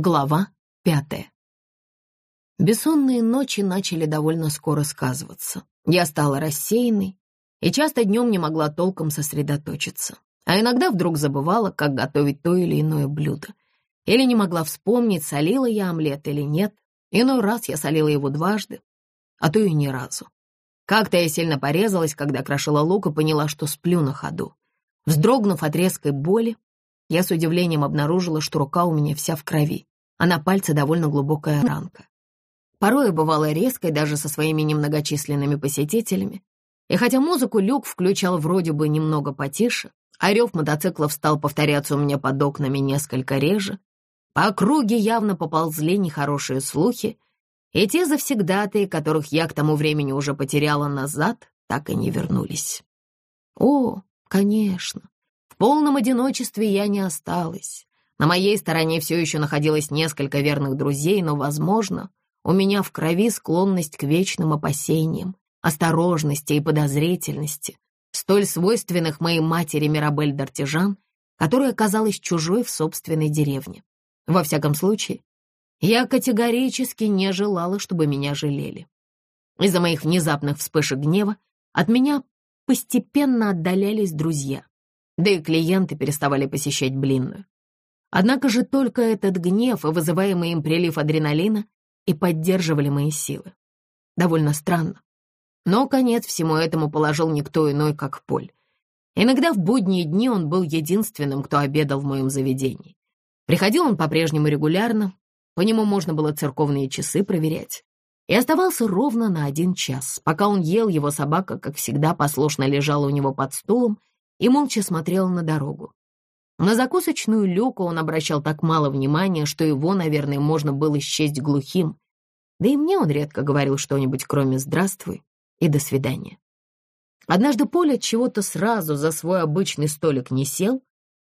Глава пятая. Бессонные ночи начали довольно скоро сказываться. Я стала рассеянной и часто днем не могла толком сосредоточиться, а иногда вдруг забывала, как готовить то или иное блюдо. Или не могла вспомнить, солила я омлет или нет. Иной раз я солила его дважды, а то и ни разу. Как-то я сильно порезалась, когда крошила лук и поняла, что сплю на ходу. Вздрогнув от резкой боли, я с удивлением обнаружила, что рука у меня вся в крови, а на пальце довольно глубокая ранка. Порой бывала резкой даже со своими немногочисленными посетителями. И хотя музыку Люк включал вроде бы немного потише, а рев мотоциклов стал повторяться у меня под окнами несколько реже, по округе явно поползли нехорошие слухи, и те завсегдатые, которых я к тому времени уже потеряла назад, так и не вернулись. О, конечно, полном одиночестве я не осталась. На моей стороне все еще находилось несколько верных друзей, но, возможно, у меня в крови склонность к вечным опасениям, осторожности и подозрительности, столь свойственных моей матери Мирабель Дартижан, которая оказалась чужой в собственной деревне. Во всяком случае, я категорически не желала, чтобы меня жалели. Из-за моих внезапных вспышек гнева от меня постепенно отдалялись друзья да и клиенты переставали посещать блинную. Однако же только этот гнев и вызываемый им прилив адреналина и поддерживали мои силы. Довольно странно. Но конец всему этому положил никто иной, как Поль. Иногда в будние дни он был единственным, кто обедал в моем заведении. Приходил он по-прежнему регулярно, по нему можно было церковные часы проверять. И оставался ровно на один час. Пока он ел, его собака, как всегда, послушно лежала у него под стулом и молча смотрел на дорогу. На закусочную люку он обращал так мало внимания, что его, наверное, можно было счесть глухим. Да и мне он редко говорил что-нибудь, кроме «здравствуй» и «до свидания». Однажды Поля чего-то сразу за свой обычный столик не сел,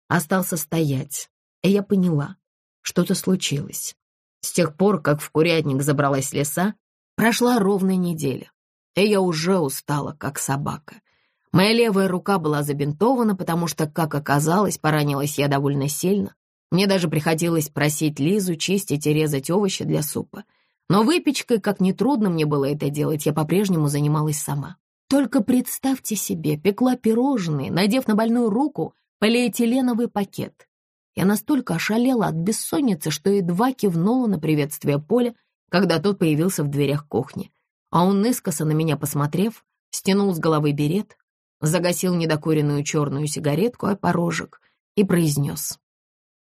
а остался стоять, и я поняла, что-то случилось. С тех пор, как в курятник забралась лиса, прошла ровная неделя, и я уже устала, как собака — Моя левая рука была забинтована, потому что, как оказалось, поранилась я довольно сильно. Мне даже приходилось просить Лизу чистить и резать овощи для супа. Но выпечкой, как нетрудно мне было это делать, я по-прежнему занималась сама. Только представьте себе, пекла пирожные, надев на больную руку полиэтиленовый пакет. Я настолько ошалела от бессонницы, что едва кивнула на приветствие Поля, когда тот появился в дверях кухни. А он, искоса на меня посмотрев, стянул с головы берет, загасил недокуренную черную сигаретку о порожек и произнес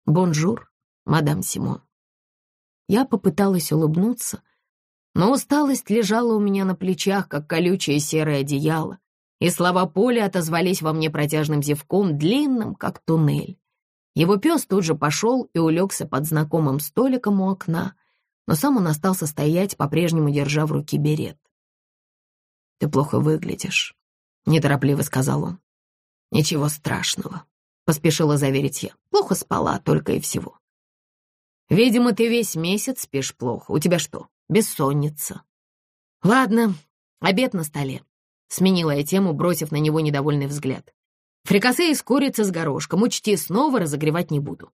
«Бонжур, мадам Симон». Я попыталась улыбнуться, но усталость лежала у меня на плечах, как колючее серое одеяло, и слова Поля отозвались во мне протяжным зевком, длинным, как туннель. Его пес тут же пошел и улегся под знакомым столиком у окна, но сам он остался стоять, по-прежнему держа в руке берет. «Ты плохо выглядишь», — неторопливо сказал он. «Ничего страшного», — поспешила заверить я. «Плохо спала, только и всего». «Видимо, ты весь месяц спишь плохо. У тебя что, бессонница?» «Ладно, обед на столе», — сменила я тему, бросив на него недовольный взгляд. «Фрикасе из курицы с горошком. Учти, снова разогревать не буду».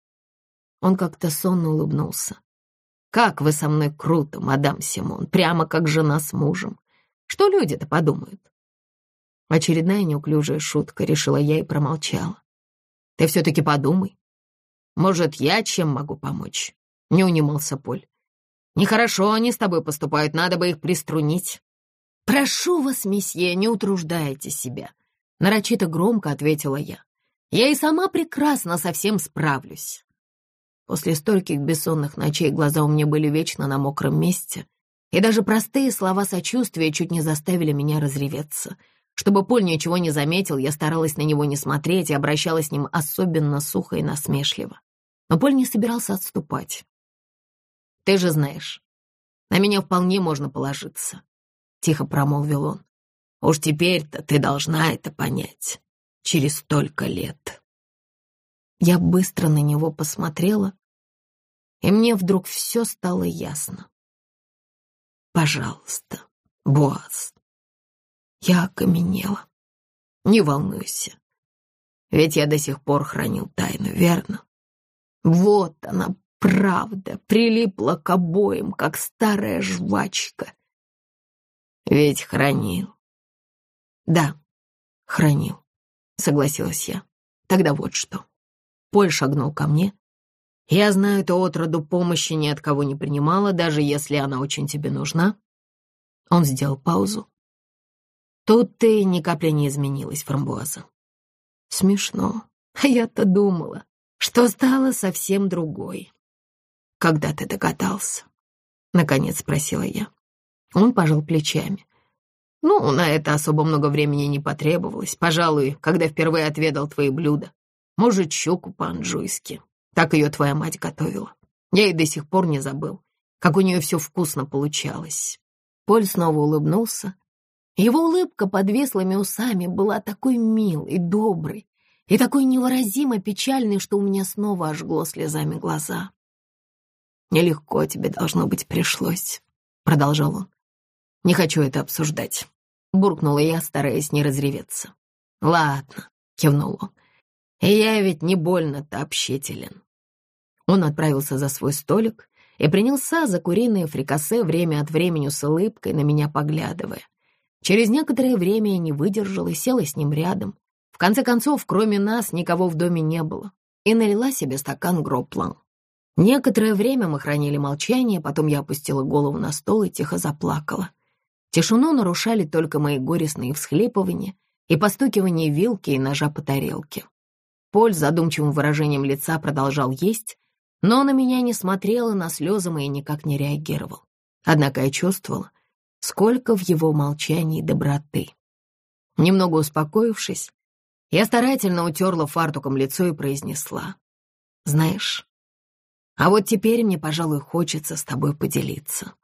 Он как-то сонно улыбнулся. «Как вы со мной круто, мадам Симон, прямо как жена с мужем. Что люди-то подумают?» Очередная неуклюжая шутка, решила я и промолчала. Ты все-таки подумай. Может, я чем могу помочь? Не унимался Поль. Нехорошо они с тобой поступают, надо бы их приструнить. Прошу вас, месье, не утруждайте себя. Нарочито громко ответила я. Я и сама прекрасно со всем справлюсь. После стольких бессонных ночей глаза у меня были вечно на мокром месте, и даже простые слова сочувствия чуть не заставили меня разреветься — чтобы Поль ничего не заметил, я старалась на него не смотреть и обращалась с ним особенно сухо и насмешливо. Но Поль не собирался отступать. «Ты же знаешь, на меня вполне можно положиться», — тихо промолвил он. «Уж теперь-то ты должна это понять. Через столько лет». Я быстро на него посмотрела, и мне вдруг все стало ясно. «Пожалуйста, Боас, я окаменела. Не волнуйся, ведь я до сих пор хранил тайну, верно? Вот она, правда прилипла к обоим, как старая жвачка. Ведь хранил. Да, хранил, согласилась я. Тогда вот что. Поль шагнул ко мне. Я знаю, ты отроду помощи ни от кого не принимала, даже если она очень тебе нужна. Он сделал паузу. Тут ты ни капли не изменилась, Фрамбуаза. Смешно. А я-то думала, что стала совсем другой. Когда ты догадался? Наконец спросила я. Он пожал плечами. Ну, на это особо много времени не потребовалось. Пожалуй, когда впервые отведал твои блюда. Может, щуку по-анжуйски. Так ее твоя мать готовила. Я и до сих пор не забыл, как у нее все вкусно получалось. Поль снова улыбнулся. Его улыбка под веслыми усами была такой милой, доброй и такой невыразимо печальной, что у меня снова ожгло слезами глаза. «Нелегко тебе, должно быть, пришлось», — продолжал он. «Не хочу это обсуждать», — буркнула я, стараясь не разреветься. «Ладно», — кивнул он. «Я ведь не больно-то общителен». Он отправился за свой столик и принялся за куриные фрикасе время от времени с улыбкой на меня поглядывая. Через некоторое время я не выдержала и села с ним рядом. В конце концов, кроме нас, никого в доме не было, и налила себе стакан гроплан. Некоторое время мы хранили молчание, потом я опустила голову на стол и тихо заплакала. Тишину нарушали только мои горестные всхлипывания и постукивание вилки и ножа по тарелке. Поль с задумчивым выражением лица продолжал есть, но на меня не смотрел и на слезы мои никак не реагировал. Однако я чувствовала, сколько в его молчании доброты. Немного успокоившись, я старательно утерла фартуком лицо и произнесла. «Знаешь, а вот теперь мне, пожалуй, хочется с тобой поделиться».